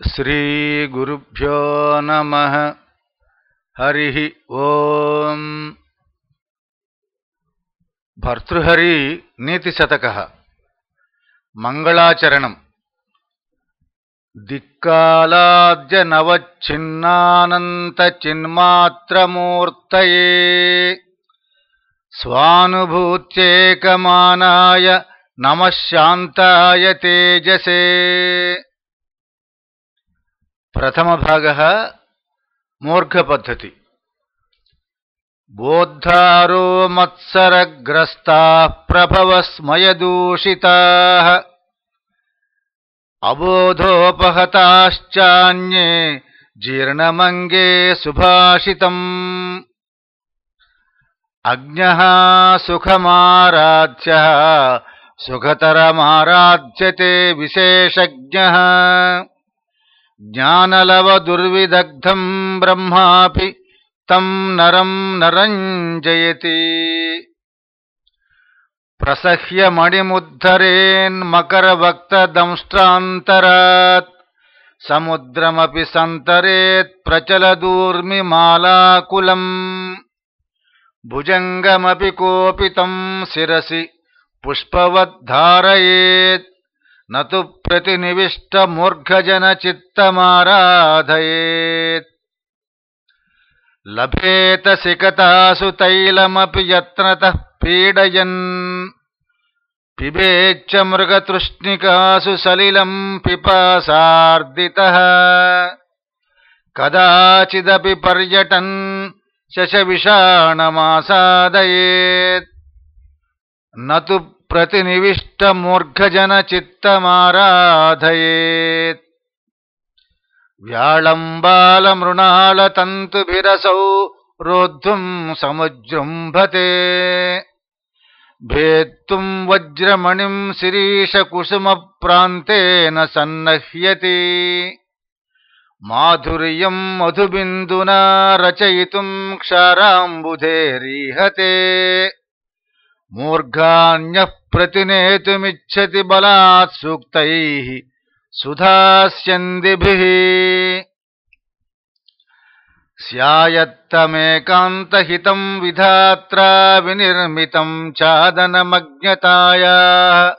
श्रीगुरुभ्यो नमः हरिः ఓం భర్తృహరి నీతిశతక మంగళాచరణం దిక్కాలాద్య నవచ్ఛిన్నానంతచిన్మాత్రమూర్తయే స్వానుభూత్యేకమానాయ నమశాంతాయ తేజసే प्रथमभागः मूर्घपद्धति। बोद्धारो मत्सरग्रस्ताः प्रभवस्मयदूषिताः। अबोधोपहताश्चान्ये जीर्णमङ्गे सुभाषितम्। अग्न्यः सुखमाराध्यः सुखतरमाराध्यते विशेषज्ञः। జ్ఞానలవ దుర్విదగ్ధం బ్రహ్మాపి తం నరం నరంజయతి ప్రసహ్యమణిముద్ధరేన్మకరవక్తదంష్ట్రాంతరాత్ సముద్రమపి సంతరేత్ ప్రచలదూర్మిమాలాకులం భుజంగమపి కోపితం శిరసి పుష్పవద్ధారయేత్ न तु प्रतिनिविष्टमूर्घजनचित्तमाराधयेत् लभेत सिकतासु तैलमपि यत्नतः पीडयन्। पिबेच्च मृगतृष्णिकासु सलिलम् पिपासार्दितः। कदाचिदपि पर्यटन् शशविषाणमासादयेत्। न तु प्रतिनिविष्टमूर्घजनचित्तमाराधयेत्। व्याळम्बालमृणालतन्तुभिरसौ रोद्धुम् समुजृम्भते भेत्तुम् वज्रमणिम् शिरीशकुसुमप्रान्तेन सन्नह्यति। माधुर्यम् मधुबिन्दुना रचयितुम् क्षाराम्बुधेरीहते मूर्घान्यः प्रतिनेतुमिच्छति बलात् सूक्तैः सुधास्यन्दिभिः। स्यायत्तमेकान्तहितम् विधात्रा विनिर्मितम् चादनमज्ञतायाः।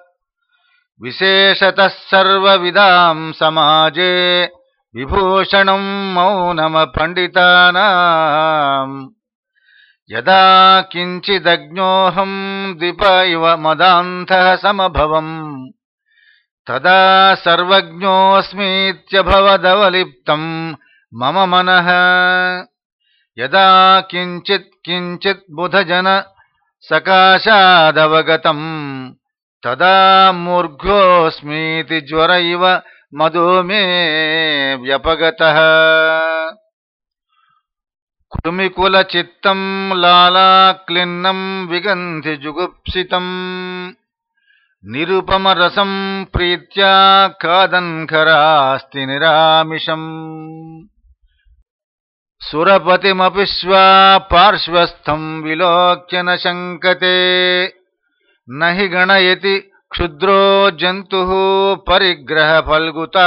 विशेषतः सर्वविदाम् समाजे विभूषणम् मौनमपण्डितानाम् यदा किञ्चिदज्ञोऽहम् दिप इव मदान्धः समभवम् तदा सर्वज्ञोऽस्मीत्यभवदवलिप्तम् मम मनः। यदा किञ्चित् किञ्चित् बुधजन सकाशादवगतम् तदा मूर्घोऽस्मीति ज्वर इव मदो मे కృమికుల చిత్తం లాలాక్లిన్నం విగంధి జుగుప్సితం. నిరుపమరసం ప్రీత్యా కాదంకరాస్తి నిరామిషం. సురపతిమపి స్వా పార్శ్వస్థం విలోక్యన శంకతే. నహి గణయతి క్షుద్రో జంతు పరిగ్రహ ఫల్గుతా.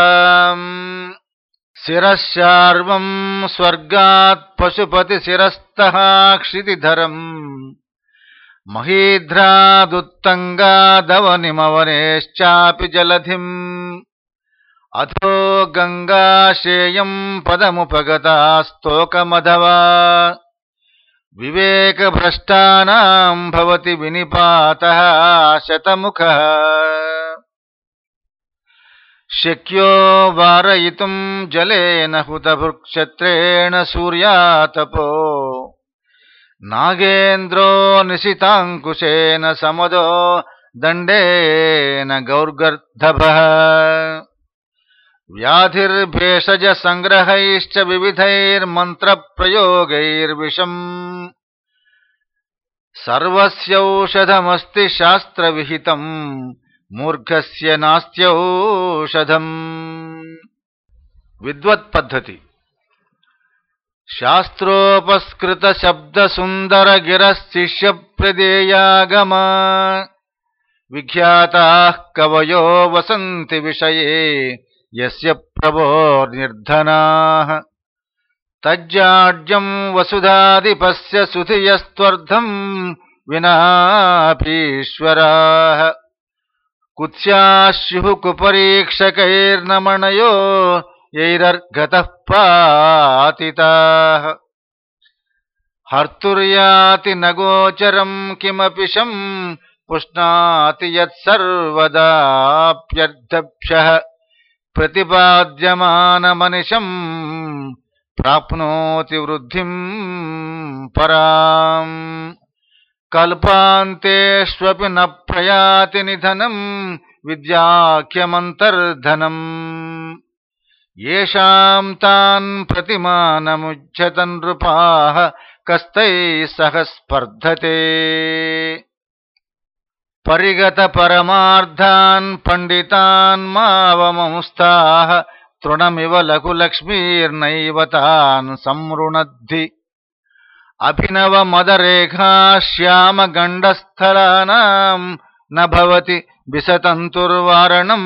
शिरशार्वम् स्वर्गात् पशुपतिशिरस्तः क्षितिधरम्। महीध्रादुत्तङ्गादवनिमवनेश्चापि जलधिम्। अथो गङ्गाशेयम् पदमुपगतास्तोकमधवा। विवेकभ्रष्टानाम् भवति विनिपातः शतमुखः शक्यो वारयितुम् जलेन हुतभृक्षत्रेण सूर्यातपो। नागेन्द्रो निशिताङ्कुशेन समदो दण्डेन गौर्गर्धभः। व्याधिर्भेषजसङ्ग्रहैश्च विविधैर्मन्त्रप्रयोगैर्विषम्। सर्वस्यौषधमस्ति शास्त्रविहितम् मूर्खस्य नास्त्यौषधम्। विद्वत्पद्धति। शास्त्रोपस्कृतशब्दसुन्दरगिरशिष्यप्रदेयागम। विख्याताः कवयो वसन्ति विषये यस्य प्रभोर्निर्धनाः। तज्जाड्यम् वसुधाधिपस्य सुधियस्त्वर्धम् विनापीश्वराः कुत्स्यास्युः कुपरीक्षकैर्नमणयो यैरर्गतः पातिताः हर्तुर्याति न गोचरम् किमपि शम् पुष्णाति यत्सर्वदाप्यर्थभ्यः प्रतिपाद्यमानमनिशम् प्राप्नोति वृद्धिम् पराम् कल्पान्तेष्वपि न प्रयाति निधनम् विद्याख्यमन्तर्धनम्। येषाम् तान् प्रतिमानमुच्यतन् नृपाः कस्तैः सह स्पर्धते। मावमंस्ताः तृणमिव लघुलक्ष्मीर्नैव तान् संवृणद्धि అభినవ మదరేఖా శ్యామగండస్థలానాం నభవతి విసతంతుర్వారణం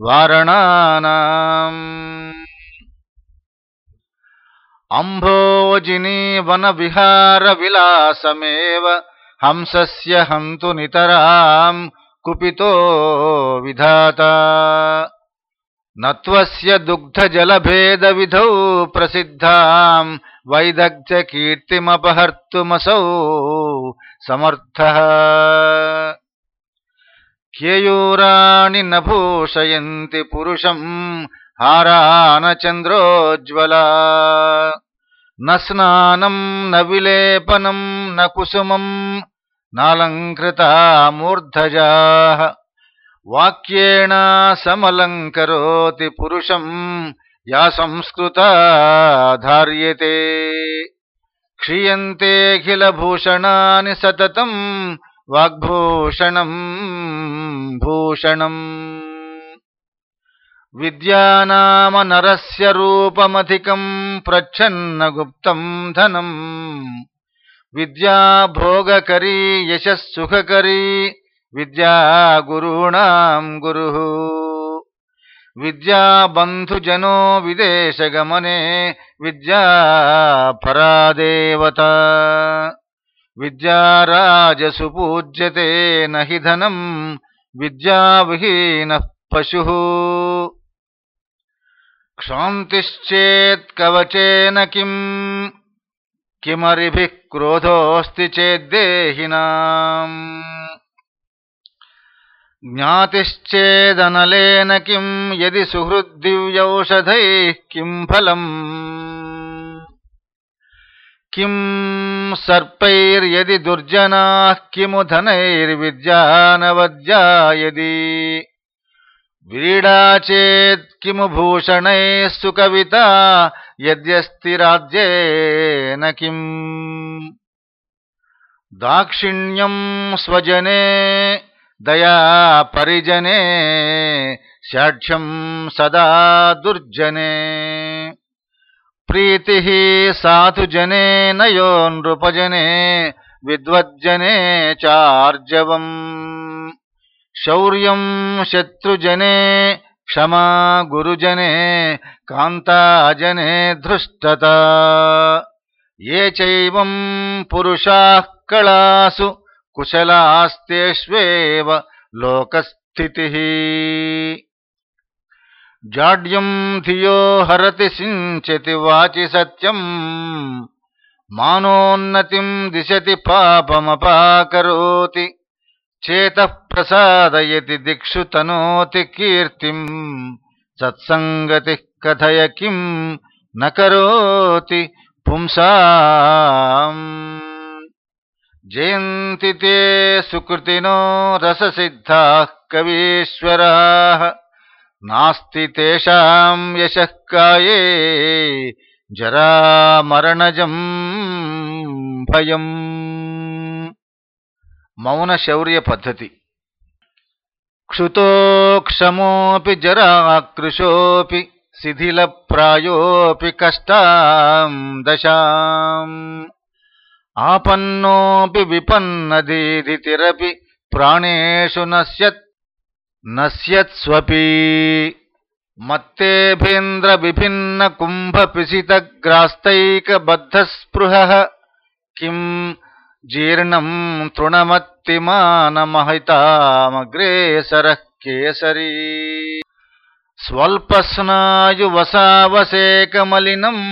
వారణానాం. అంభోజిని వన విహార విలాసమేవ హంసస్య హంతు నితరాం కుపితో విధాత. నత్వస్య దుగ్ధజలభేద విధౌ ప్రసిద్ధాం వైదగ్ధకీర్తిమపహర్తుమసౌ సమర్థ కేయూరాణి నభూషయంతి పురుషం హారానచంద్రోజ్వలా నస్నానం న విలేపనం న కుసుమం నాలంకృతా వాక్యేణ సమలంకరోతి పురుషం యా సంస్కృత ధార్యతే క్షీయంతేఖిలభూషణాని సతతం వాగ్భూషణం భూషణం. విద్యానామనరస్య రూపమధికం ప్రచ్ఛన్నగుప్తం ధనం. విద్యాభోగకరీ యశస్సుఖకరీ విద్యాగురుణాం గురు. यशः सुखकरी विद्या गुरूणाम् गुरुः विद्या बन्धुजनो विदेशगमने विद्या परादेवता विद्याराजसु न हि धनम् विद्याविहीनः पशुः। क्षान्तिश्चेत्कवचेन किम् किमरिभिः क्रोधोऽस्ति चेद्देहिनाम् ज्ञातिश्चेदनलेन किम् यदि सुहृद्दिव्यौषधैः किम् फलम्? किम् सर्पैर्यदि दुर्जनाः किमु धनैर्विद्यानवद्या यदि? व्रीडा चेत् किमु भूषणैः सुकविता यद्यस्ति राज्येन किम्? दाक्षिण्यम् स्वजने दया परिजने षाढ्यम् सदा दुर्जने। प्रीतिः साधुजने, नयो नृपजने, विद्वज्जने, चार्जवम्। शौर्यम् शत्रुजने, क्षमा गुरुजने, कान्ताजने, धृष्टता। ये चैवम् पुरुषाः कलासु కుశలాస్తేష్వేవ లోకస్థితి జాడ్యం ధియో హరతి సించతి వాచి సత్యం మానోన్నతిం దిశతి పాపమపాకరోతి చేత ప్రసాదయతి దిక్షు తనోతి కీర్తిం సత్సంగతి కథయ కిం నకరోతి పుంసాం జయంతి తే సుకృతినో రససిద్ధా కవీశ్వరా నాస్తి తేషాం యశః కాయే జరామరణజం భయం మౌన శౌర్య పద్ధతి క్షుతోక్షమోపి జరాకృశోపి శిథిలప్రాయోపి కష్టాం దశాం आपन्नोऽपि विपन्नदीदितिरपि प्राणेषु नश्यत् नश्यत्स्वपि मत्तेभीन्द्रविभिन्नकुम्भपिसितग्रास्तैकबद्धस्पृहः किम् जीर्णम् तृणमत्तिमानमहितामग्रेसरः केसरी। स्वल्पस्नायुवसावसेकमलिनम्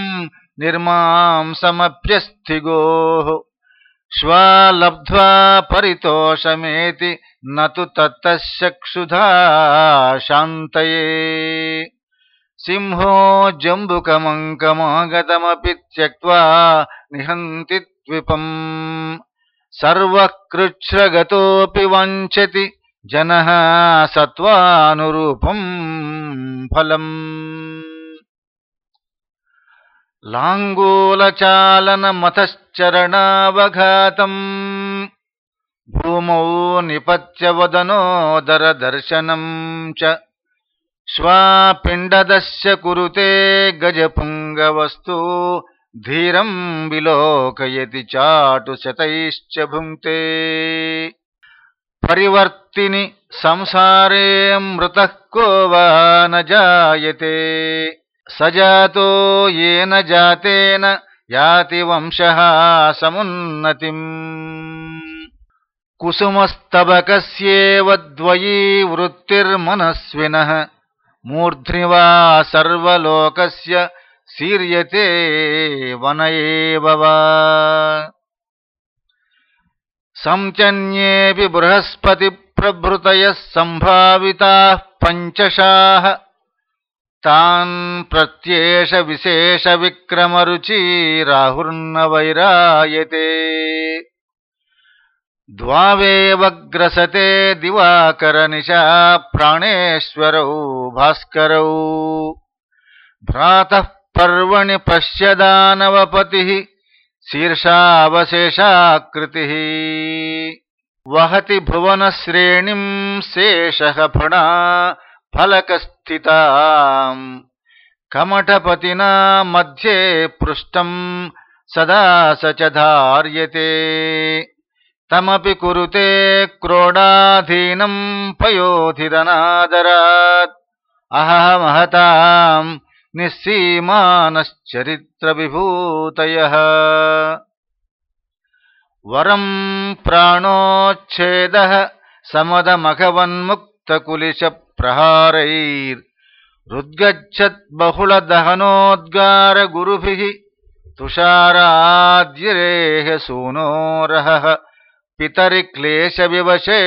నిర్మాంసమప్యస్థిగోः శ్వాలబ్ధ్వా పరితోషమేతి నతు తత్తశక్షుధా శాంతయే సింహో జంబుకమంకమాగతమపి త్యక్వా నిహంతి ద్విపం సర్వకృచ్ఛ్రగతోపి వంచతి జన సత్వానురూపం ఫలం లాంగూలచాలనమతశ్చరణావఘాతం భూమౌ నిపత్యవదనోదరదర్శనం చ. శ్వాపిండదస్య కురుతే గజపుంగవస్తు ధీరం విలోకయతి చాటుశతైశ్చ భుంక్తే. పరివర్తిని సంసారే మృత కో వా న జాయతే. स जातो येन जातेन याति वंशः समुन्नतिम्। कुसुमस्तबकस्येव द्वयी वृत्तिर्मनस्विनः। मूर्ध्नि वा सर्वलोकस्य सीर्यते वन एव वा। सञ्चन्येऽपि बृहस्पतिप्रभृतयः सम्भाविताः पञ्चशाः तान् प्रत्येष विशेषविक्रमरुचिराहुर्न वैरायते द्वावेव ग्रसते दिवाकरनिशा प्राणेश्वरौ भास्करौ। भ्रातः पर्वणि पश्यदानवपतिः शीर्षावशेषाकृतिः। वहति भुवनश्रेणिम् शेषः फणा ఫలకస్థితా కమఠపతినా మధ్యే పృష్టం సదా సచ ధార్యతే తమపి కురుతే క్రోడాధీనం పయోధిరనాదరాత్ అహమహతాం నిస్సీమానశ్చరిత్ర విభూతయ వరం ప్రాణోచ్ఛేద సమదమఘవన్ముక్ समदमघवन्मुक्तकुलिशप्रहारैर्हृद्गच्छद्बहुलदहनोद्गारगुरुभिः तुषाराद्यरेह सूनोरहः पितरि क्लेशविवशे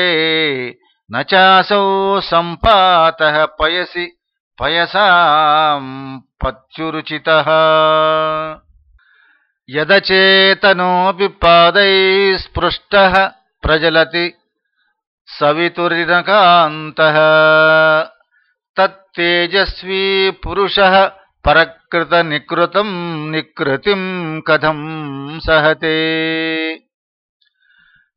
न चासौ सम्पातः पयसि पयसाम् पत्युरुचितः। यदचेतनोऽपि पादैः स्पृष्टः प्रजलति सवितुरिनकान्तः। तत्तेजस्वी पुरुषः परकृतनिकृतम् निकृतिम् कथम् सहते।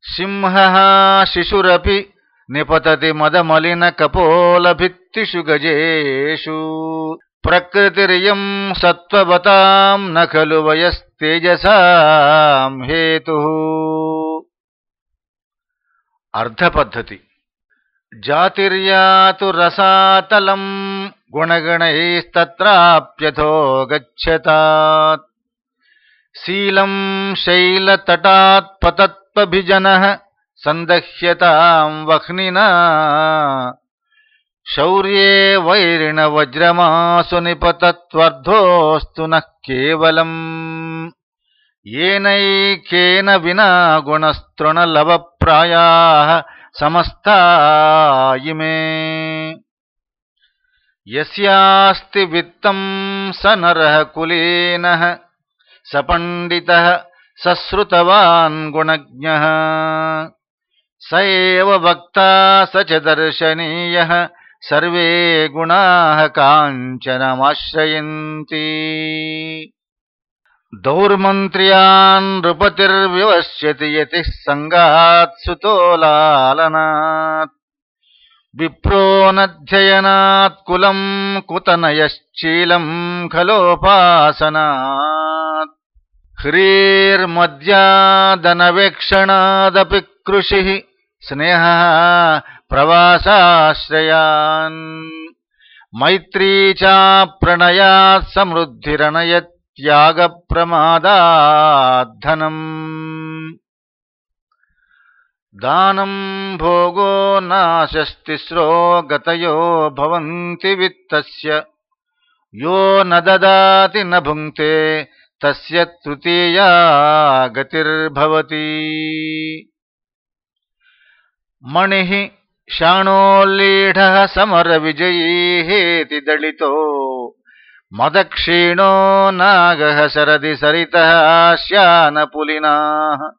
सिंहः शिशुरपि निपतति मदमलिनकपोलभित्तिषु गजेषु। प्रकृतिरियम् सत्त्ववताम् न खलु वयस्तेजसाम् हेतुः అర్ధపద్ధతి జాతిర్యాతు రసాతలం గుణగణైస్తత్రాప్యథో గచ్చతాత్ శీలం శైలతటాత్పతత్వభిజన సందహ్యతాం వహ్నినా శౌర్యే వైరిణ వజ్రమాసు నిపతత్వర్ధోస్తు నః కేవలం येनैकेन विना गुणस्तृणलवप्रायाः समस्ता इमे। यस्यास्ति वित्तम् स नरः कुलीनः स पण्डितः स श्रुतवान् गुणज्ञः। स एव वक्ता स च दर्शनीयः सर्वे गुणाः काञ्चनमाश्रयन्ति दौर्मन्त्र्यान् नृपतिर्विवश्यति यतिः सङ्गात् सुतोलालनात् विप्रो नध्ययनात् कुलम् कुतनयश्चीलम् खलोपासनात्। ह्रीर्मद्यादनवेक्षणादपि कृषिः स्नेहः प्रवासाश्रयान्। मैत्री चा प्रणयात् समृद्धिरणयत्यागप्रमादाद्धनम् दानम् भोगो नाशस्तिस्रो गतयो भवन्ति वित्तस्य। यो न ददाति न भुङ्क्ते तस्य तृतीया गतिर्भवति। मणिः शाणोल्लीढः समरविजयीहेति दलितो मदक्षीणो नागः शरदि सरितः श्यानपुलिनाः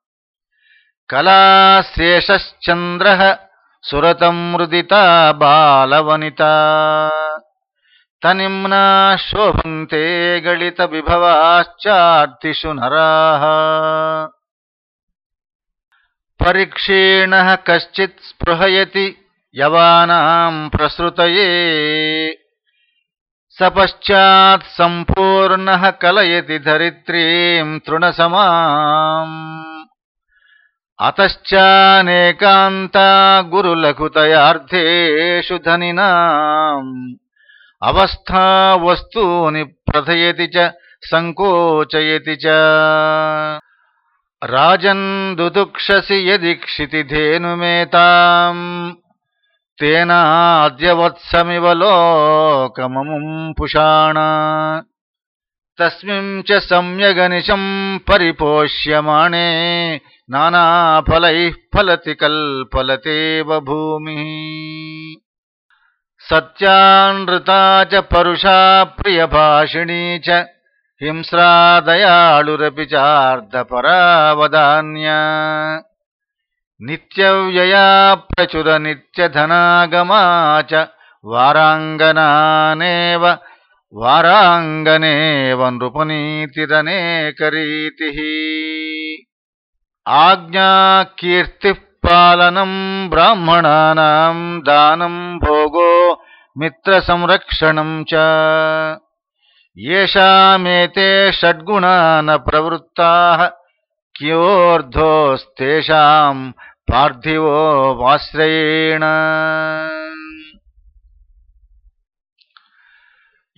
कलाशेषश्चन्द्रः सुरतमृदिता बालवनिता। तनिम्ना शोभन्ते गलितविभवाश्चार्तिषु नराः। परिक्षीणः कश्चित् स्पृहयति यवानाम् प्रसृतये సపశ్చాత్ సంపూర్ణ కలయతి ధరిత్రీం తృణసమాం. అతశ్చానేకాంత గురులఘుతయార్థేషు ధనినా. అవస్థా వస్తూని ప్రథయతి చ సంకోచయతి చ. రాజన్ దుదుక్షసి యది క్షితిధేనుమేతాం తేనాద్యవత్సమివ లోకమముం పుషాణ. తస్మిం చ సమ్యగనిశం పరిపోష్యమాణే నానాఫలై ఫలతి కల్పలతేవ భూమి. సత్యానృతా చ పరుషా ప్రియభాషిణీ చ హింస్రా దయాళురపి చార్ధపరావదాన్య नित्यव्यया प्रचुरनित्यधनागमा च वाराङ्गनानेव वाराङ्गनेव नृपनीतिरनेकरीतिः। आज्ञाकीर्तिः पालनम् ब्राह्मणानाम् दानम् भोगो मित्रसंरक्षणम् च। येषामेते षड्गुणा न प्रवृत्ताः कियोर्धोस्तेषाम् पार्थिवो वाश्रयेण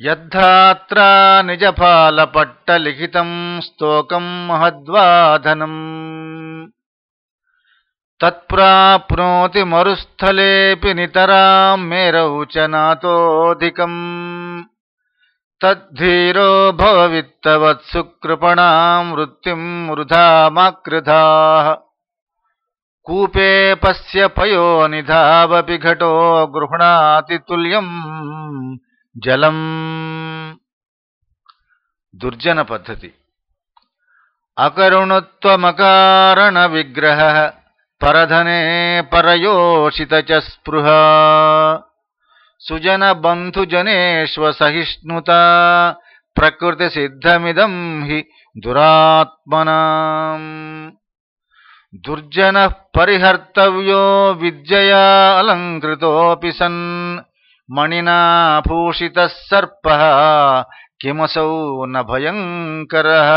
यद्धात्रा निजफालपट्टलिखितम् स्तोकम् महद्वाधनम् तत्प्राप्नोति मरुस्थलेऽपि नितराम् मेरौ च नातोऽधिकम् तद्धीरो भववित्तवत्सुकृपणां वृत्तिं वृत्तिम् रुधा कूपे पस्य पयो निधावपि घटो गृह्णातितुल्यम् जलम्। दुर्जनपद्धति। अकरुणत्वमकारणविग्रहः परधने परयोषित च स्पृहा। सुजनबन्धुजनेष्व सहिष्णुता प्रकृतिसिद्धमिदम् हि दुरात्मना। दुर्जनः परिहर्तव्यो विद्यया अलङ्कृतोऽपि सन्। मणिना भूषितः सर्पः किमसौ न भयङ्करः।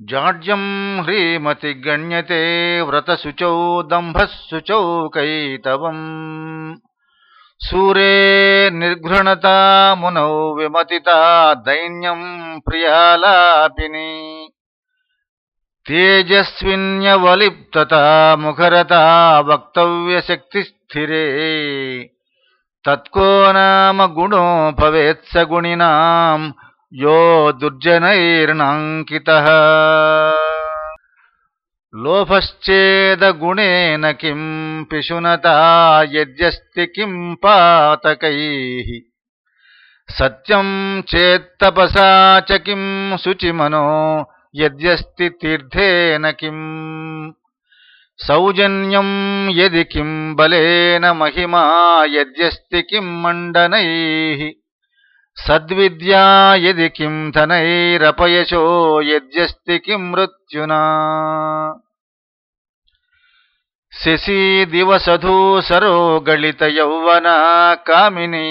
जाड्यम् ह्रीमति गण्यते व्रतशुचौ दम्भः शुचौ कैतवम्। सूरे निर्घृणता मुनौ विमतिता दैन्यम् प्रियालापिनी। तेजस्विन्यवलिप्तता मुखरता वक्तव्यशक्तिस्थिरे। तत्को नाम गुणो भवेत्स गुणिनाम् यो दुर्जनैर्नाङ्कितः। लोभश्चेदगुणेन किम् पिशुनता यद्यस्ति किम् पातकैः। सत्यम् चेत्तपसा च किम् शुचिमनो यद्यस्ति तीर्थेन किम्। सौजन्यम् यदि किम् बलेन महिमा यद्यस्ति किम् मण्डनैः సద్విద్యాది కిం ధనైరపయశో యజ్జస్తి కిం మృత్యునా. శశీ సరో గళిత యౌవన కామిని.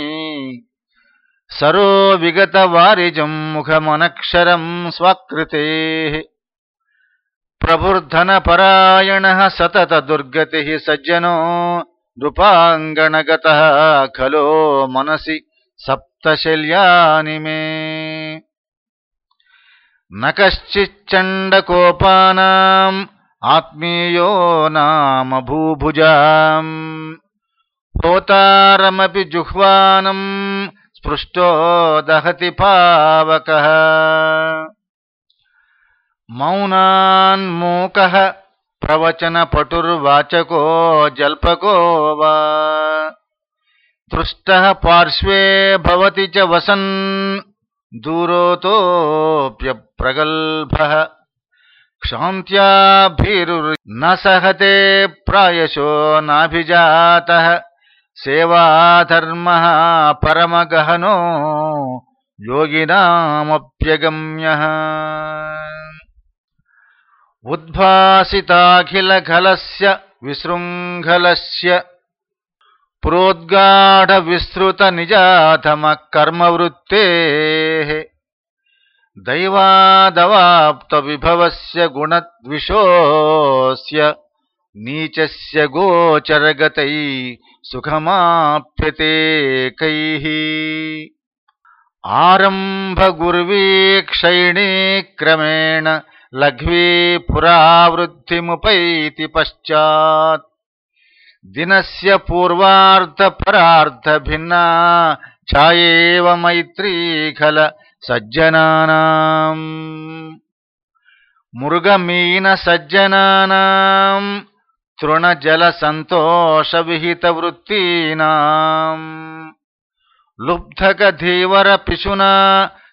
సరో విగత వారిజం ముఖమనక్షరం స్వాకృతే. ప్రభుర్ధన పరాయణ సతత దుర్గతి సజ్జనో నృపాంగణగత ఖలో మనసి సప్తశల్యాని మే నకశ్చిచ్చండకోపానాం ఆత్మీయో నామ భూభుజ హోతారమపి జుహ్వానం స్పృష్టో దహతి పవక మౌనాన్మూక ప్రవచనపటుర్వాచకో జల్పకో వా दृष्टः पार्श्वे भवति च वसन्। दूरोतोऽप्यप्रगल्भः क्षान्त्याभिरुर्न सहते प्रायशो नाभिजातः। सेवाधर्मः परमगहनो योगिनामप्यगम्यः। उद्भासिताखिलखलस्य विशृङ्खलस्य प्रोद्गाढविस्तृतनिजातमकर्मवृत्तेः दैवादवाप्तविभवस्य गुणद्विषोऽस्य नीचस्य गोचरगतै सुखमाप्यते कैः आरम्भगुर्वीक्षैणी क्रमेण लघ्वी पुरावृद्धिमुपैति पश्चात् దినస్య పూర్వార్థ పరార్థ భిన్నా ఛాయేవ మైత్రీఖల సజ్జనానాం మృగమీన సజ్జనానాం తృణజల సంతోష విహిత వృత్తీనాం లుబ్ధక ధీవర పిశునా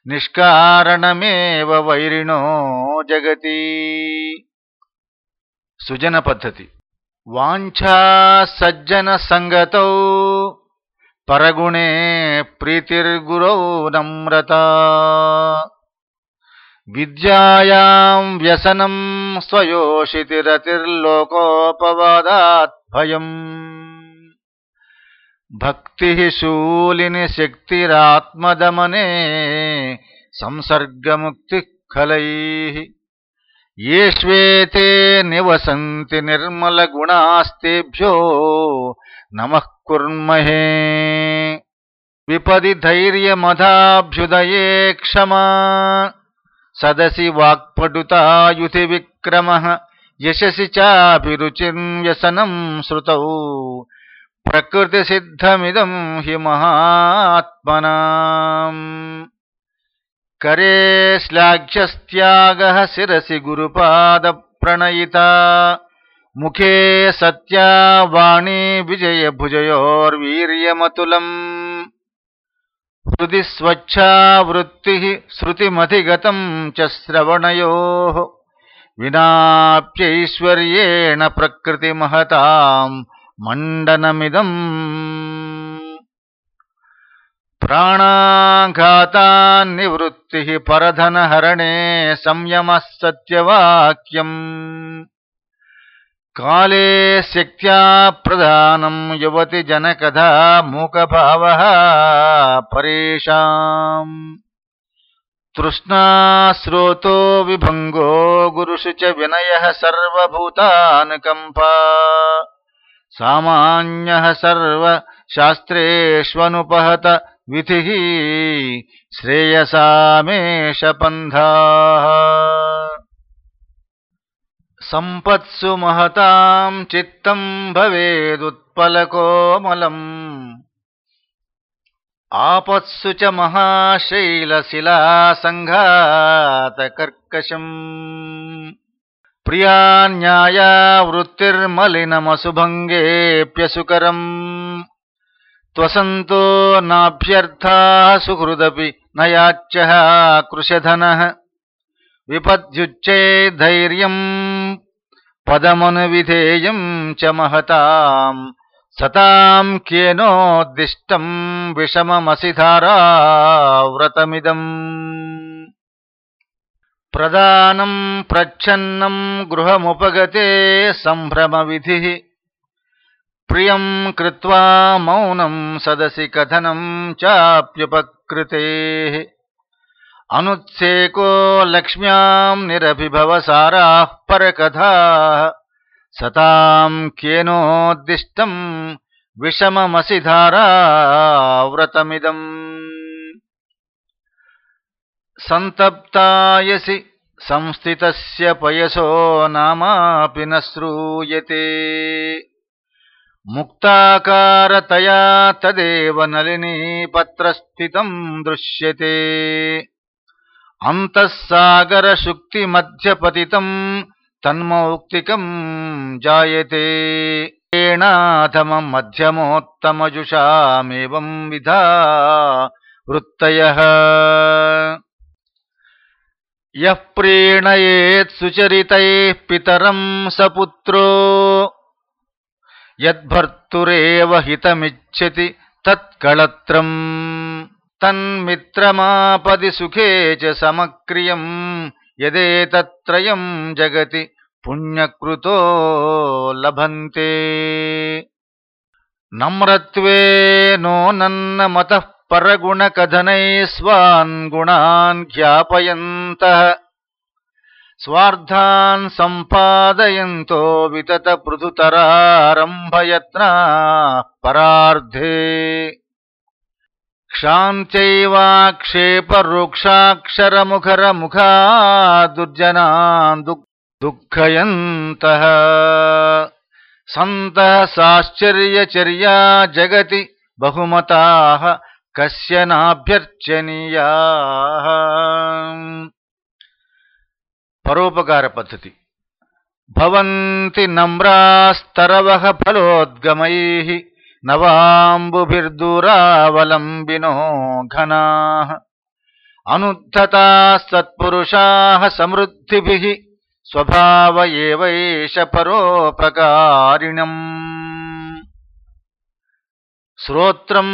నిష్కారణమేవ వైరిణో జగతి సుజన పద్ధతి वाञ्छासज्जनसङ्गतौ परगुणे प्रीतिर्गुरौ नम्रता। विद्यायां व्यसनं स्वयोषितिरतिर्लोकोपवादात् भयम्। भक्तिः शूलिनि शक्तिरात्मदमने संसर्गमुक्तिः खलैः। ఏ శ్వేతే నివసంతి నిర్మలగుణాస్తేభ్యో నమ కుర్మహే విపది ధైర్యమధాభ్యుదయే క్షమా సదసి వాక్పటుతాయుధి విక్రమ యశసి చాభిరుచిర్వ్యసనం శ్రుతౌ ప్రకృతిసిద్ధమిదం హి మహాత్మనా करे श्लाघ्यस्त्यागः शिरसि गुरुपादप्रणयिता मुखे सत्या वाणी विजयभुजयोर्वीर्यमतुलम् हृदि स्वच्छा वृत्तिः श्रुतिमधिगतम् च श्रवणयोः विनाप्यैश्वर्येण प्रकृतिमहताम् मण्डनमिदम् प्राणाघातान्निवृत्तिः परधनहरणे संयमः सत्यवाक्यम्। काले शक्त्या प्रधानम् युवति जनकधा मूकभावः परेषाम्। तृष्णास्रोतो विभङ्गो गुरुषु च विनयः सर्वभूतानुकम्पा। सामान्यः सर्वशास्त्रेष्वनुपहत विधिः श्रेयसामेषपन्थाः सम्पत्सु महताम् चित्तम् भवेदुत्पलकोमलम्। आपत्सु च महाशैलशिलासङ्घातकर्कशम्। प्रिया वृत्तिर्मलिनमसुभङ्गेऽप्यसुकरम् त्वसन्तो नाभ्यर्थाः सुहृदपि न याच्यः कृशधनः। विपद्युच्चैर्धैर्यम् पदमनुविधेयम् च महताम् सताम् केनोद्दिष्टम् विषममसि धाराव्रतमिदम् प्रदानम् प्रच्छन्नम् गृहमुपगते सम्भ्रमविधिः प्रियम् कृत्वा मौनम् सदसि कथनम् चाप्युपकृतेः। अनुत्सेको लक्ष्म्याम् निरभिभवसाराः परकथाः। सताम् केनोद्दिष्टम् विषममसि धाराव्रतमिदम् सन्तप्तायसि संस्थितस्य पयसो नामापि न श्रूयते ముక్తాకారతయా తదేవ నలినీ పత్రస్థితం దృశ్యతే. అంతఃసాగరశుక్తిమధ్యపతితం తన్మౌక్తికం జాయతే. ఏణాథమం మధ్యమోత్తమజుషామేవం విధా వృత్తయ. యః ప్రీణయేత్ సుచరితైః పితరం సపుత్రో यद्भर्तुरेव हितमिच्छति तत्कळत्रम् तन्मित्रमापदि सुखे च समक्रियम् यदेतत्त्रयम् जगति पुण्यकृतो लभन्ते। नम्रत्वे नो नन्नमतः स्वान् गुणान् స్వార్థాన్ సంపాదయంతో వితత పృథుతరారంభయత్న పరార్థే. క్షాంచైవాక్షేపరోక్షాక్షరముఖరముఖా దుర్జనాన్ దుఃఖయంత. సంత సాశ్చర్యచర్యా జగతి బహుమతా కస్య పరోపకార పద్ధతి. భవంతి నమ్రాస్తరవ ఫలోద్గమై నవాంబుభిర్దూరావలంబినో ఘనా అనుద్ధతా సత్పురుషా సమృద్ధిభి స్వభావ ఏవైష పరోపకారిణం. శ్రోత్రం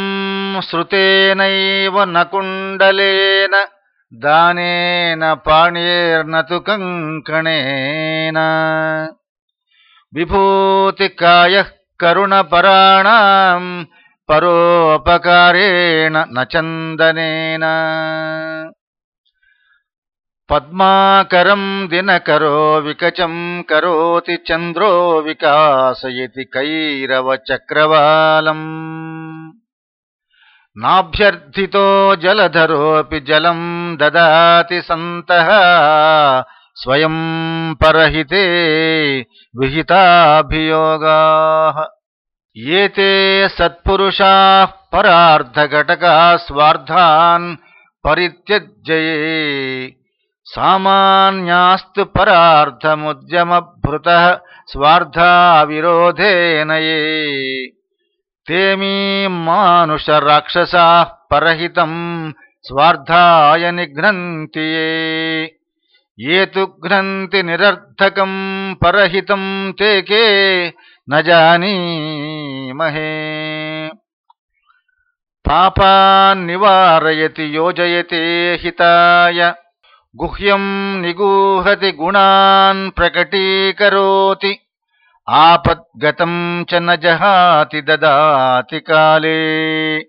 శ్రుతేనైవ నకుండలేన दानेन पाणेर्न तु कङ्कणेन। विभूतिकायः करुणपराणाम् परोपकारेण न चन्दनेन। पद्माकरम् दिनकरो विकचम् करोति चन्द्रो विकासयति कैरवचक्रवालम् నాభ్యర్థితో జలధరోపి జలం దదాతి సంత స్వయం పరహితే విహితాభియోగా. ఏతే సత్పురుషా పరార్ధఘటకా స్వార్థాన్ పరిత్యజ్యయే. సామాన్యాస్తు పరార్ధముద్యమభృత స్వార్థావిరోధేనయే. ये तेमी मानुषराक्षसाः परहितम् स्वार्थाय निघ्नन्ति ये। ये तु घ्नन्ति निरर्थकम् परहितम् ते के न जानीमहे। पापान्निवारयति योजयते हिताय। गुह्यम् निगूहति गुणान् प्रकटीकरोति आपद्गतम् च न जहाति ददाति काले।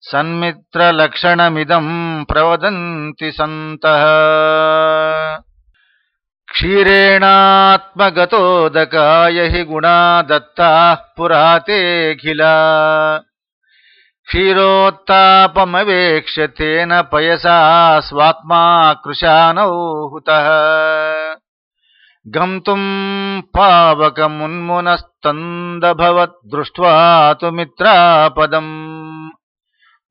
सन्मित्रलक्षणमिदम् प्रवदन्ति सन्तः। क्षीरेणात्मगतोदकाय हि गुणा दत्ताः पुरा तेऽखिला। क्षीरोत्तापमवेक्ष्य तेन पयसा स्वात्मा कृशानौ हुतः गन्तुम् पावकमुन्मुनस्तन्दभवद्दृष्ट्वा तु मित्रापदम्।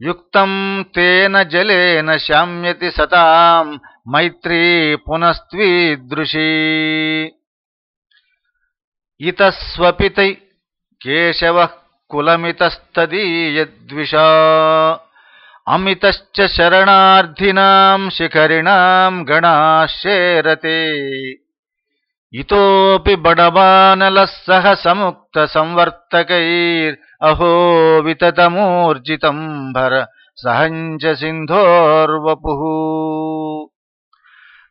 युक्तम् तेन जलेन शाम्यति सताम् मैत्री पुनस्त्वीदृशी। इतस्वपितै केशवः कुलमितस्तदीयद्विषा। अमितश्च शरणार्थिनाम् शिखरिणाम् गणाशेरते इतोऽपि बडवानलः सह समुक्तसंवर्तकैरहो विततमूर्जितम् भर सहञ्च सिन्धोर्वपुः।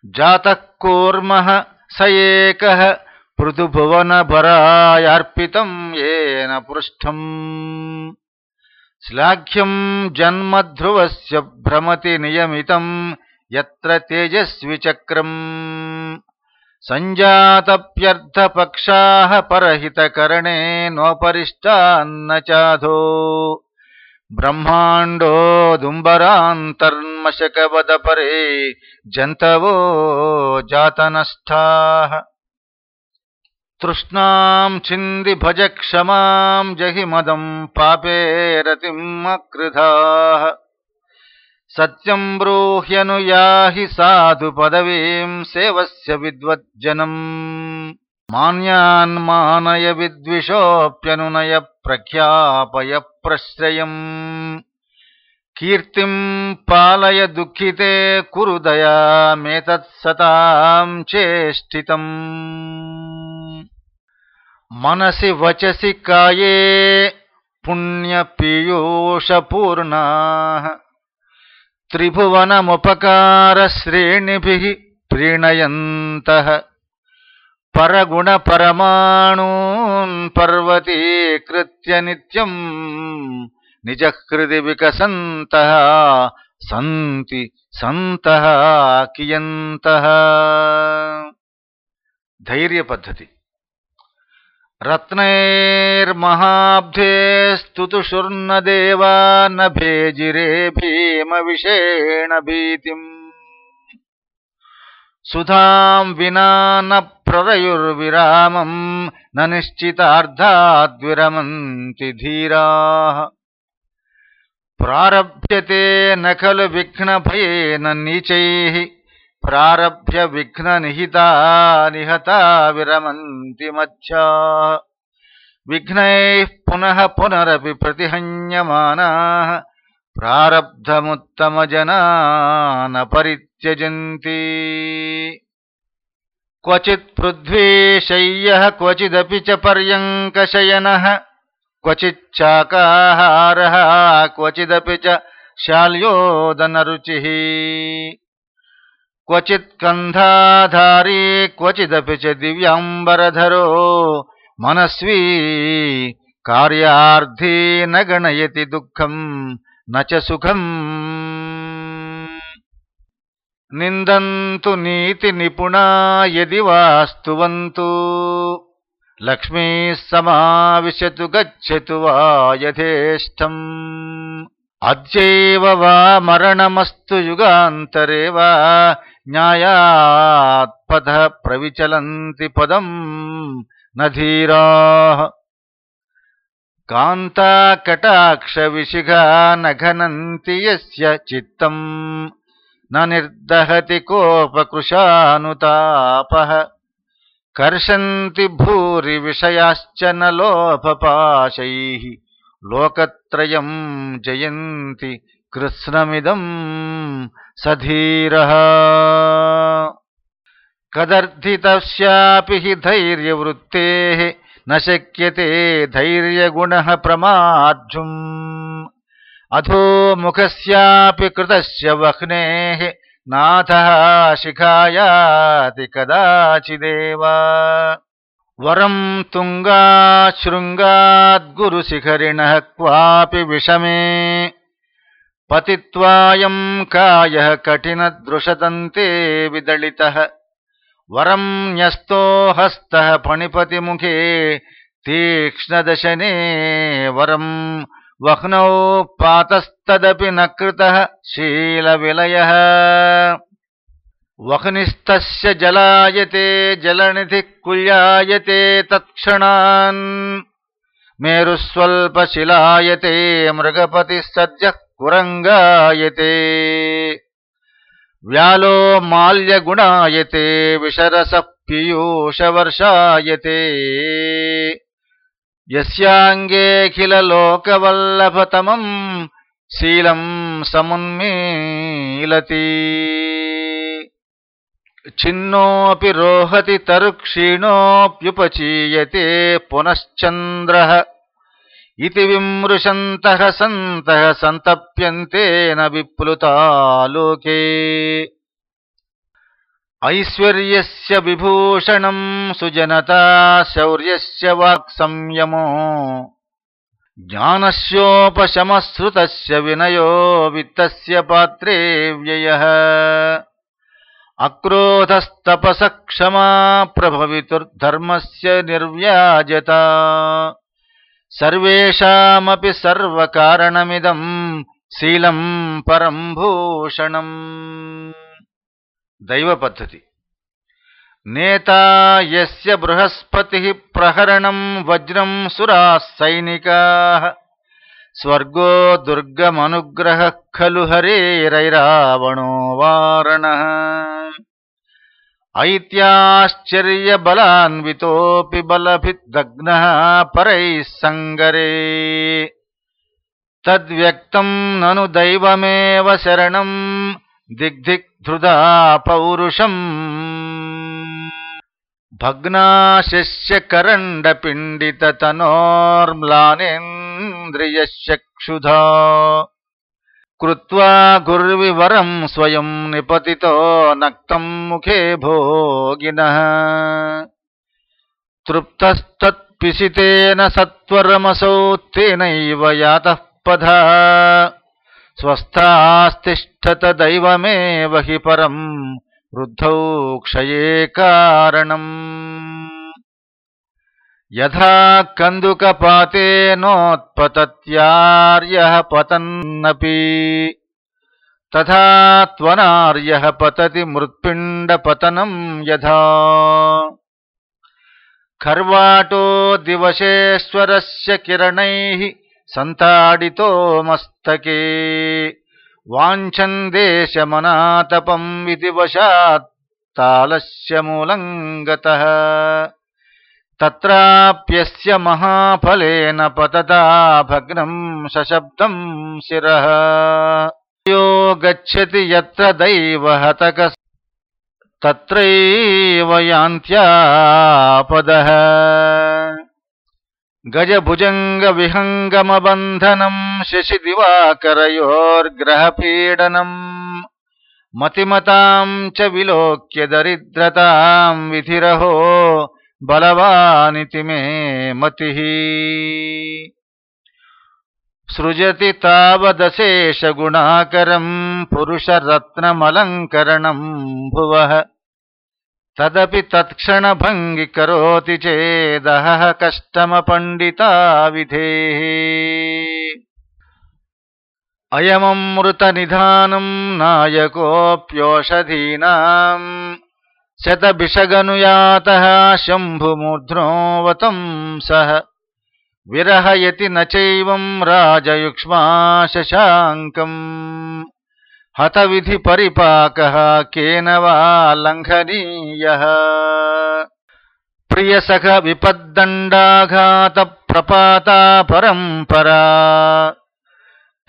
जातः कूर्मः स एकः पृथुभुवनभरायार्पितम् येन पृष्ठम्। श्लाघ्यम् जन्मध्रुवस्य भ्रमति नियमितम् यत्र तेजस्विचक्रम् सञ्जातप्यर्थपक्षाः परहितकरणे नोपरिष्टान्न चाधो ब्रह्माण्डो दुम्बरान्तर्मशकवदपरे जन्तवो जातनष्ठाः तृष्णाम् छिन्दि भज क्षमाम् जहि मदम् पापे रतिम् సత్యం బ్రూహ్యను యాహి సాధు పదవీం సేవస్య విద్వజ్జనం. మాన్యాన్మానయ విద్విషోప్యనునయ ప్రఖ్యాపయ ప్రశ్రయం. కీర్తిం పాలయ దుఃఖితే కురు దయామేతత్సతాం చేష్టితం. మనసి వచసి కాయే పుణ్యపీయూషపూర్ణా त्रिभुवनमुपकारश्रेणिभिः प्रीणयन्तः। परगुणपरमाणून् पर्वतीकृत्य नित्यम् निजहृदि विकसन्तः। सन्ति सन्तः कियन्तः? धैर्यपद्धति रत्नैर्महाब्धे स्तुतुषुर्न देवा न भेजिरे भीमविषेण भीतिम्। सुधाम् विना न प्ररयुर्विरामम् न निश्चितार्धाद्विरमन्ति धीराः। प्रारभ्यते न खलु विघ्नभयेन नीचैः प्रारभ्य विघ्ननिहिता निहता विरमन्ति मध्या विघ्नैः पुनः पुनरपि प्रतिहन्यमानाः प्रारब्धमुत्तमजना न परित्यजन्ति क्वचित् पृथ्वीशय्यः क्वचिदपि च पर्यङ्कशयनः क्वचिच्चाकाहारः क्वचिदपि च शाल्योदनरुचिः క్వచిత్ కంధాధారీ క్వచిదపి చ దివ్యాంబరధరో మనస్వీ కార్యార్థీ నగణయతి దుఃఖం నచ సుఖం నిందంతు నీతి నిపుణాయది వాస్తువంతు లక్ష్మీ సమావిశతు గచ్చతు వా అద్యవ వా మరణమస్తు యుగాంతరే వా న్యాయాత్పథ ప్రవిచలంతి పదం నధీరా. కాంతకటాక్ష విశిఘా నఘనంతి యస్య చిత్తం నిర్దహతి కోపకృశానుతాప. కర్షంతి భూరి విషయాశ్చ నోపపాశై లోకత్రయం జయంతి కృత్స్నమిదం सधीरः। कदर्थितस्यापि हि धैर्यवृत्तेः न शक्यते धैर्यगुणः प्रमार्जुम्। अधोमुखस्यापि कृतस्य वह्नेः नाथः शिखायाति कदाचिदेव। वरम् तुङ्गाशृङ्गाद्गुरुशिखरिणः क्वापि विषमे पतित्वायम् कायः कठिनदृशदन्ते विदलितः। वरम् न्यस्तो हस्तः फणिपतिमुखे तीक्ष्णदशने वरम् वह्नौ पातस्तदपि न कृतः शीलविलयः। वह्निस्तस्य जलायते जलनिधिः कुल्यायते तत्क्षणान्। मेरुस्वल्पशिलायते मृगपतिः सद्यः కురంగాయతే. వ్యాలో మాల్యగుణాయతే విషరస పీయూషవర్షాయతే. యస్యాంగేఖిల లోకవల్లభతమం శీలం సమున్మీలతి. చిన్నోపి రోహతి తరుక్షీణోప్యుపచీయతే పునశ్చంద్ర. ఇతి విమృశంతః సంతః సంతప్యంతేన విప్లుతాలోకే ఐశ్వర్యస్య విభూషణం సుజనతా శౌర్యస్య వాక్సంయమో జ్ఞానస్యోపశమశ్రుతస్య వినయో విత్తస్య పాత్రే వ్యయః అక్రోధస్తపస క్షమా ప్రభవితుర్ధర్మస్య నిర్వ్యాజత సర్వేషామపి సర్వకారణమిదం శీలం పరంభూషణం దైవ పద్ధతి. నేత బృహస్పతి ప్రహరణం వజ్రం సురా సైనికా స్వర్గో దుర్గమనుగ్రహ ఖలు హరేరైరావణో వారణ. ऐत्याश्चर्यबलान्वितोऽपि बलभिद्दग्नः परैः सङ्गरे। तद्व्यक्तम् ननु दैवमेव शरणम् दिग्दिग्धृदा पौरुषम् भग्नाशिष्यकरण्डपिण्डिततनोर्म्लानेन्द्रियश्च क्षुधा कृत्वा गुर्विवरं स्वयं निपतितो नक्तं मुखे भोगिनः। तृप्तस्तत्पिशितेन सत्वरमसौ तेनैव यातः स्वस्थास्तिष्ठत दैवमेव हि परं वृद्धौ क्षये कारणम्। यथा कन्दुकपातेनोत्पतत्यार्यः पतन्नपि तथा त्वनार्यः पतति मृत्पिण्डपतनम् यथा। खर्वाटो दिवसेश्वरस्य किरणैः सन्ताडितो मस्तके वाञ्छन् देशमनातपम् इति वशात् तालस्य मूलम् गतः तत्राप्यस्य महाफलेन पतता भग्नं सशब्दं शिरः। यो गच्छति यत्र दैव हतक, तत्रैव यान्त्यापदः। गजभुजङ्गविहङ्गमबन्धनं शशिदिवाकरयोर्ग्रहपीडनम् मतिमतां च विलोक्य दरिद्रतां विधिरहो। बलवानिति मे मतिः। सृजति तावदशेषगुणाकरम् पुरुषरत्नमलङ्करणम् भुवः। तदपि तत्क्षणभङ्गिकरोति चेदहः कष्टमपण्डिताविधेः अयममृतनिधानम् नायकोऽप्योषधीनाम् శతభిషగనుయాత శంభుమూర్ధ్నోవతం సహ విరహయతి నైవం రాజయుక్ష్మా శశాంకం హతవిధి పరిపాక కేన వా లంఘనీయ ప్రియసఖ విపద్దండాఘాత ప్రపాతా పరంపరా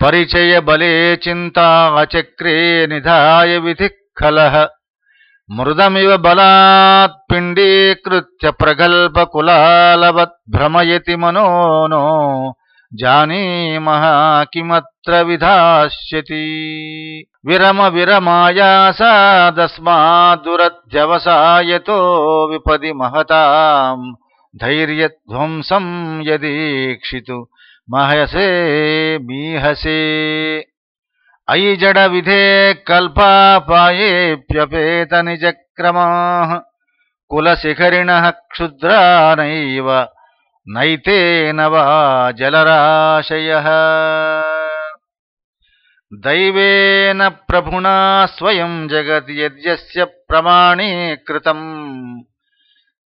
పరిచయ బలే చింతాచక్రే నిధాయ విధి కలహ मृदमिव बलात् पिण्डीकृत्य प्रगल्भकुलालवत् भ्रमयति मनोनो जानीमः किमत्र विधास्यति। विरम विरमायासादस्माद्दुरध्यवसायतो विपदि महताम् धैर्यध्वंसं यदीक्षितु। महसे मीहसे। అయి జడ విధే కల్పాపాయేప్యపేత నిజక్రమా కులశిఖరిణ క్షుద్రానైవ నైతేన వా జలరాశయ దైవేన ప్రభుణా స్వయం జగతి యద్యస్య ప్రమాణీకృతం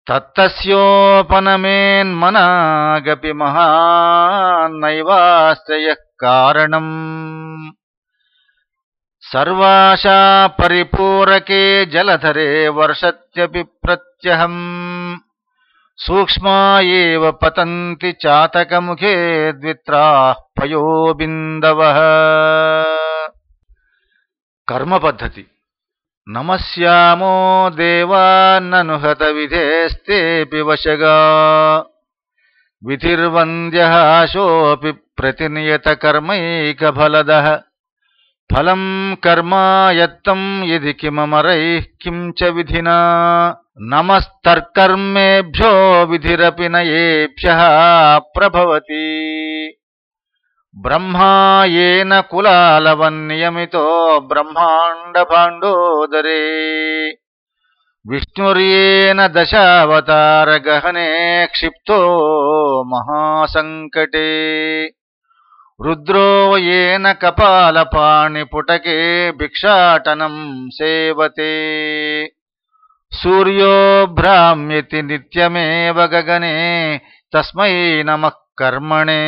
తత్తస్యోపనమేన్మనాగపి మహాన్నైవాశ్రయ కారణం सर्वाशा परिपूरके जलधरे वर्षत्यपि प्रत्यहम्। सूक्ष्मा एव पतन्ति चातकमुखे द्वित्राः पयोबिन्दवः। कर्मपद्धति। नमस्यामो देवान्ननुहतविधेस्तेऽपि वशगा विधिर्वन्द्यः शोऽपि वशगा। विधिर्वन्द्यहाशोऽपि प्रतिनियतकर्मैकफलदः। ఫలం కర్మాయత్తం ఇది కిమమరైః కిం చ విధినా? నమస్తర్కర్మేభ్యో విధిరపి నయేభ్యః ప్రభవతి. బ్రహ్మాయేన కులాలవన్నియమితో బ్రహ్మాండభాండోదరే. విష్ణుర్యేన దశావతారగహనే క్షిప్తో మహాసంకటే. రుద్రో येन కపాలపాణిపుటకే భిక్షాటనం సేవతే సూర్యో భ్రామ్యతి నిత్యమేవ గగనే తస్మై నమః కర్మణే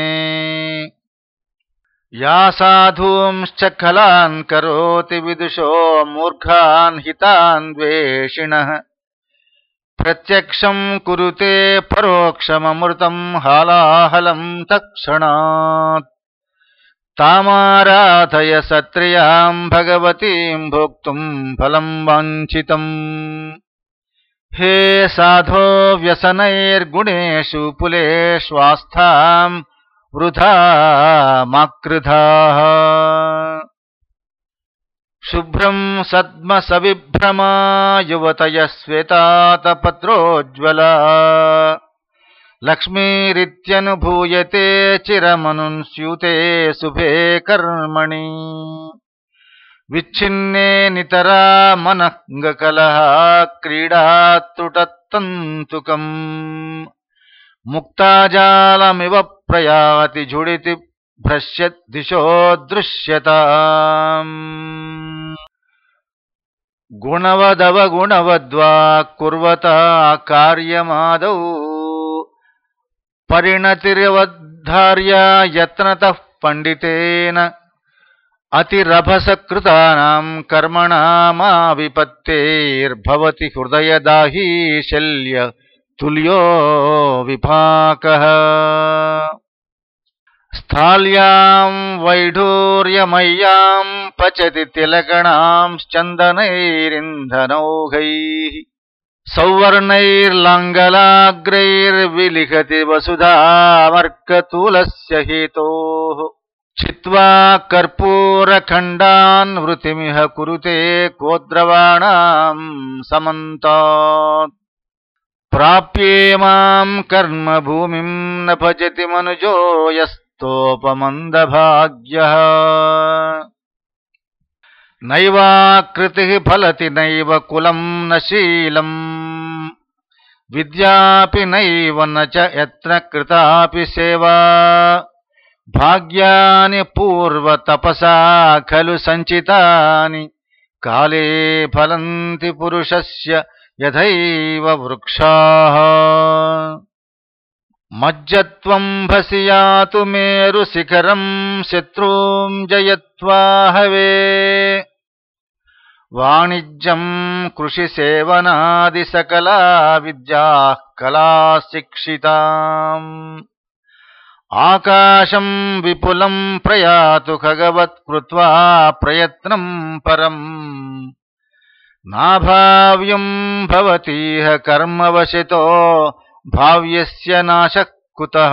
యా సాధూంశ్చ ఖలాన్ కరోతి విదుషో మూర్ఖాన్ హితాన్ ద్వేషిణః ప్రత్యక్షం కురుతే పరోక్షమమృతం హాలాహలం తక్షణాత్ तामाराधय सत्रियाम् भगवतीम् भोक्तुम् फलम् वाञ्छितम्। हे साधो व्यसनैर्गुणेषु पुलेष्वास्थाम् वृथा माकृधाः शुभ्रम् सद्मसविभ्रमा युवतयः श्वेतातपत्रोज्ज्वला। लक्ष्मीरित्यनुभूयते चिरमनुस्यूते शुभे कर्मणि। विच्छिन्ने नितरा मनङ्गकलः क्रीडात्तुटत्तन्तुकम् मुक्ताजालमिव प्रयाति झुडिति भ्रश्यद्दिशो दृश्यता गुणवदवगुणवद्वा कुर्वता कार्यमादौ परिणतिरवद्धार्या यत्नतः पण्डितेन अतिरभसकृतानां कर्मणामाविपत्तेर्भवति हृदयदाही शल्य तुल्यो विपाकः स्थाल्यां वैढूर्यमय्यां पचति तिलकणांश्चन्दनैरिन्धनौघैः। सौवर्णैर्लङ्गलाग्रैर्विलिखति वसुधामर्कतुलस्य हेतोः। छिवा कर्पूरखण्डान् वृतिमिह कुरुते कोद्रवाण समाप्येमा कर्म भूमि न भजति मनुजो यस्तोपमन्दभाग्यः। नैवाकृति फलति नैव कुलम न शीलम। విద్యాపి నైవ న కృతాపి సేవా. భాగ్యాని పూర్వ తపసా ఖలు సంచితాని. కాలే ఫలంతి పురుషస్య యథైవ వృక్షా. మజ్జత్వం భసియాతు మేరు శిఖరం శత్రూం జయత్వాహవే. वाणिज्यम् कृषिसेवनादिसकला विद्याः कला शिक्षिता आकाशम् विपुलम् प्रयातु भगवत्कृत्वा प्रयत्नम् परम्। नाभाव्यम् भवतीह कर्मवशितो भाव्यस्य नाशः कुतः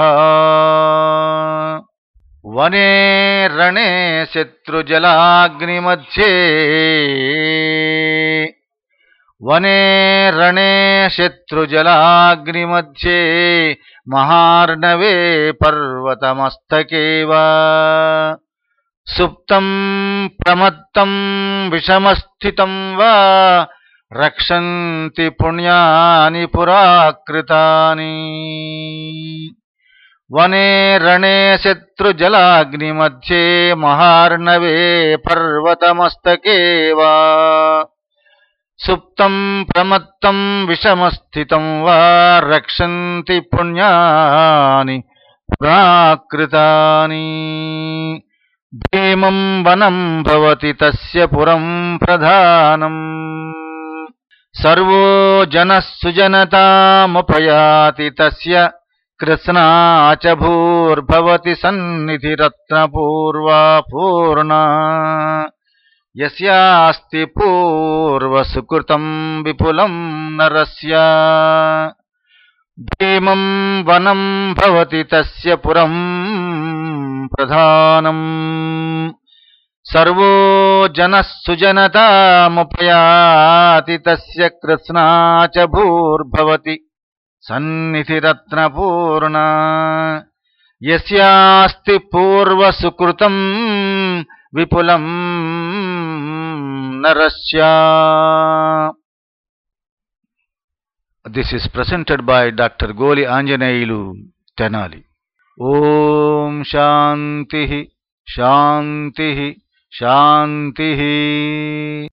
వనే రణే శత్రుజలాగ్నిమధ్యే వనే రణే శత్రుజలాగ్నిమధ్యే మహార్ణవే పర్వతమస్తకే సుప్తం ప్రమత్తం విషమస్థితం వా రక్షంతి పుణ్యాని పురాకృతాని. వనే రణే శత్రుజలాగ్నిమధ్యే మహార్ణవే పర్వతమస్తకే వా సుప్తం ప్రమత్తం విషమస్థితం వా రక్షంతి పుణ్యాని ప్రాకృతాని భీమం వనం భవతి తస్య పురం ప్రధానం సర్వో జనः సుజనతాముపయాతి తస్య कृत्स्ना च भूर्भवति सन्निधिरत्नपूर्वा पूर्णा यस्यास्ति पूर्वसुकृतं विपुलं नरस्य। भीमं वनं भवति तस्य पुरं प्रधानम् सर्वो जनः सुजनतामुपयाति तस्य कृत्स्ना च भूर्भवति సన్నిధిరత్నపూర్ణ యస్యాస్తి పూర్వసుకృతం విపులం నరస్యా. This is presented by doctor Goli Anjaneyulu Tenali Om Shanti Shanti Shanti